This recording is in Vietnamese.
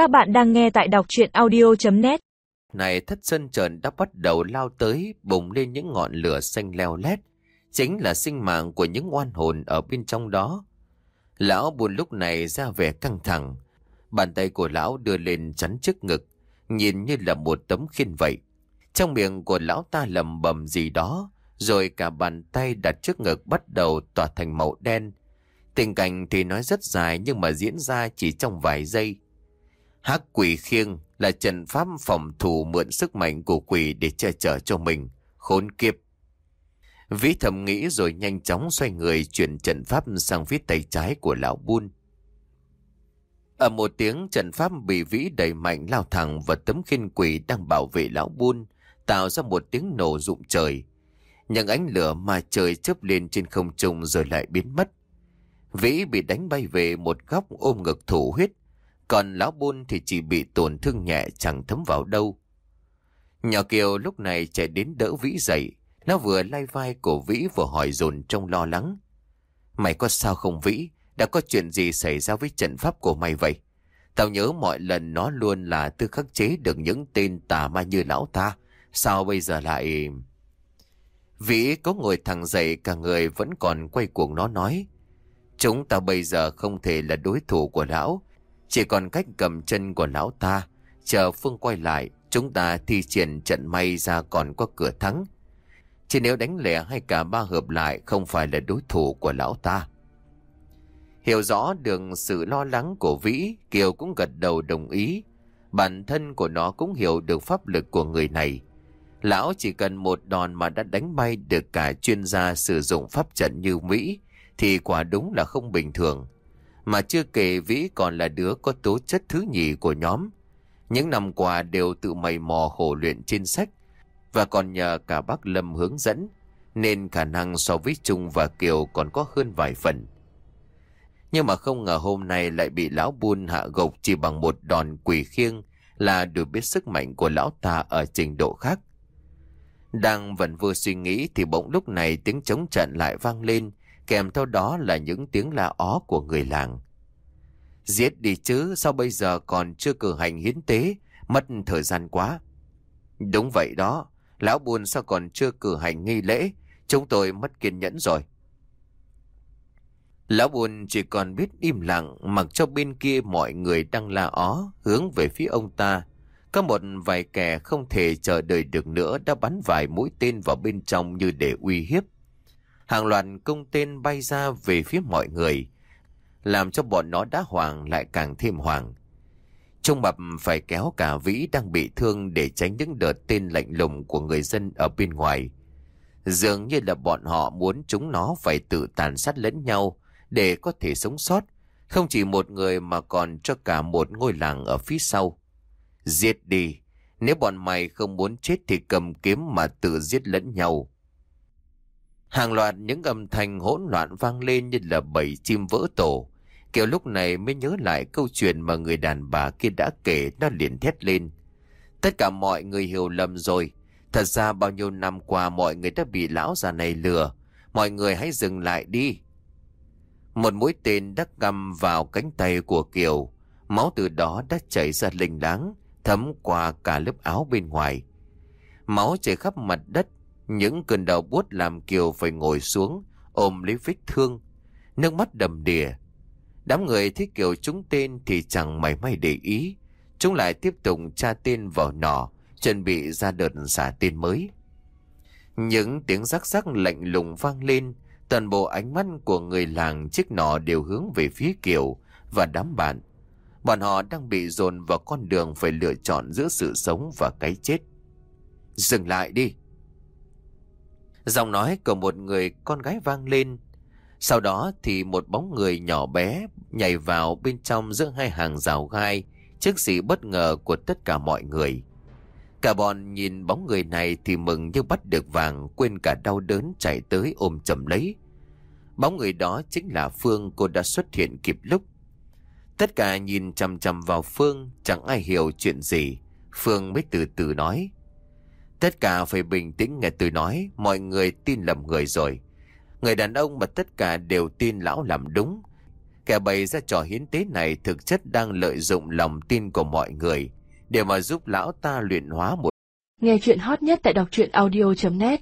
Các bạn đang nghe tại đọc chuyện audio.net Này thất sơn trần đã bắt đầu lao tới bùng lên những ngọn lửa xanh leo lét. Chính là sinh mạng của những oan hồn ở bên trong đó. Lão buồn lúc này ra vẻ căng thẳng. Bàn tay của lão đưa lên chắn trước ngực, nhìn như là một tấm khiên vậy. Trong miệng của lão ta lầm bầm gì đó, rồi cả bàn tay đặt trước ngực bắt đầu tỏa thành màu đen. Tình cảnh thì nói rất dài nhưng mà diễn ra chỉ trong vài giây. Hắc quỷ khiêng là trận pháp phòng thủ mượn sức mạnh của quỷ để che chở cho mình. Khốn kiếp. Vĩ thầm nghĩ rồi nhanh chóng xoay người chuyển trận pháp sang phía tay trái của lão buôn. Ở một tiếng trận pháp bị vĩ đẩy mạnh lao thẳng vào tấm khiên quỷ đang bảo vệ lão buôn, tạo ra một tiếng nổ rụng trời. Những ánh lửa mà trời chớp lên trên không trung rồi lại biến mất. Vĩ bị đánh bay về một góc ôm ngực thủ huyết, còn lão bôn thì chỉ bị tổn thương nhẹ chẳng thấm vào đâu. Nhỏ Kiều lúc này chạy đến đỡ Vĩ dậy, nó vừa lay vai của Vĩ vừa hỏi dồn trong lo lắng. Mày có sao không Vĩ? Đã có chuyện gì xảy ra với trận pháp của mày vậy? Tao nhớ mọi lần nó luôn là tư khắc chế được những tên tà ma như lão ta. Sao bây giờ lại... Vĩ có ngồi thẳng dậy cả người vẫn còn quay cuồng nó nói. Chúng ta bây giờ không thể là đối thủ của lão. Chỉ còn cách cầm chân của lão ta. Chờ Phương quay lại, chúng ta thi triển trận may ra còn có cửa thắng. Chỉ nếu đánh lẻ hay cả ba hợp lại không phải là đối thủ của lão ta. Hiểu rõ được sự lo lắng của Vĩ, Kiều cũng gật đầu đồng ý. Bản thân của nó cũng hiểu được pháp lực của người này. Lão chỉ cần một đòn mà đã đánh bay được cả chuyên gia sử dụng pháp trận như Mỹ, thì quả đúng là không bình thường. Mà chưa kể Vĩ còn là đứa có tố chất thứ nhì của nhóm. Những năm qua đều tự mày mò khổ luyện trên sách, và còn nhờ cả bác Lâm hướng dẫn, nên khả năng so với Trung và Kiều còn có hơn vài phần. Nhưng mà không ngờ hôm nay lại bị lão buôn hạ gục chỉ bằng một đòn quỷ khiêng là được biết sức mạnh của lão ta ở trình độ khác. Đang vẫn vừa suy nghĩ thì bỗng lúc này tiếng chống trận lại vang lên, kèm theo đó là những tiếng la ó của người làng. Giết đi chứ, sao bây giờ còn chưa cử hành hiến tế, mất thời gian quá. Đúng vậy đó, lão buồn sao còn chưa cử hành nghi lễ, chúng tôi mất kiên nhẫn rồi. Lão buồn chỉ còn biết im lặng mặc cho bên kia mọi người đang la ó hướng về phía ông ta. Có một vài kẻ không thể chờ đợi được nữa đã bắn vài mũi tên vào bên trong như để uy hiếp. Hàng loạt công tên bay ra về phía mọi người, làm cho bọn nó đã hoàng lại càng thêm hoàng. Trung Mập phải kéo cả Vĩ đang bị thương để tránh những đợt tên lạnh lùng của người dân ở bên ngoài. Dường như là bọn họ muốn chúng nó phải tự tàn sát lẫn nhau để có thể sống sót. Không chỉ một người mà còn cho cả một ngôi làng ở phía sau. Giết đi. Nếu bọn mày không muốn chết thì cầm kiếm mà tự giết lẫn nhau. Hàng loạt những âm thanh hỗn loạn vang lên như là bầy chim vỡ tổ. Kiểu lúc này mới nhớ lại câu chuyện mà người đàn bà kia đã kể nó liền thét lên. Tất cả mọi người hiểu lầm rồi. Thật ra bao nhiêu năm qua mọi người đã bị lão già này lừa. Mọi người hãy dừng lại đi. Một mũi tên đắc găm vào cánh tay của Kiều. Máu từ đó đã chảy ra linh láng, thấm qua cả lớp áo bên ngoài. Máu chảy khắp mặt đất, những cơn đau buốt làm Kiều phải ngồi xuống, ôm lấy vết thương. Nước mắt đầm đìa. Đám người thấy Kiều trúng tên thì chẳng mảy may để ý. Chúng lại tiếp tục tra tên vào nỏ, chuẩn bị ra đợt xả tên mới. Những tiếng rắc rắc lạnh lùng vang lên, Toàn bộ ánh mắt của người làng chiếc nọ đều hướng về phía Kiều và đám bạn. Bọn họ đang bị dồn vào con đường phải lựa chọn giữa sự sống và cái chết. Dừng lại đi. Giọng nói của một người con gái vang lên. Sau đó thì một bóng người nhỏ bé nhảy vào bên trong giữa hai hàng rào gai trước sự bất ngờ của tất cả mọi người. Cả bọn nhìn bóng người này thì mừng như bắt được vàng, quên cả đau đớn chạy tới ôm chầm lấy. Bóng người đó chính là Phương cô đã xuất hiện kịp lúc. Tất cả nhìn chằm chằm vào Phương, chẳng ai hiểu chuyện gì. Phương mới từ từ nói. Tất cả phải bình tĩnh nghe tôi nói, mọi người tin lầm người rồi. Người đàn ông mà tất cả đều tin lão làm đúng. Kẻ bày ra trò hiến tế này thực chất đang lợi dụng lòng tin của mọi người để mà giúp lão ta luyện hóa một Nghe chuyện hot nhất tại đọc truyện audio.net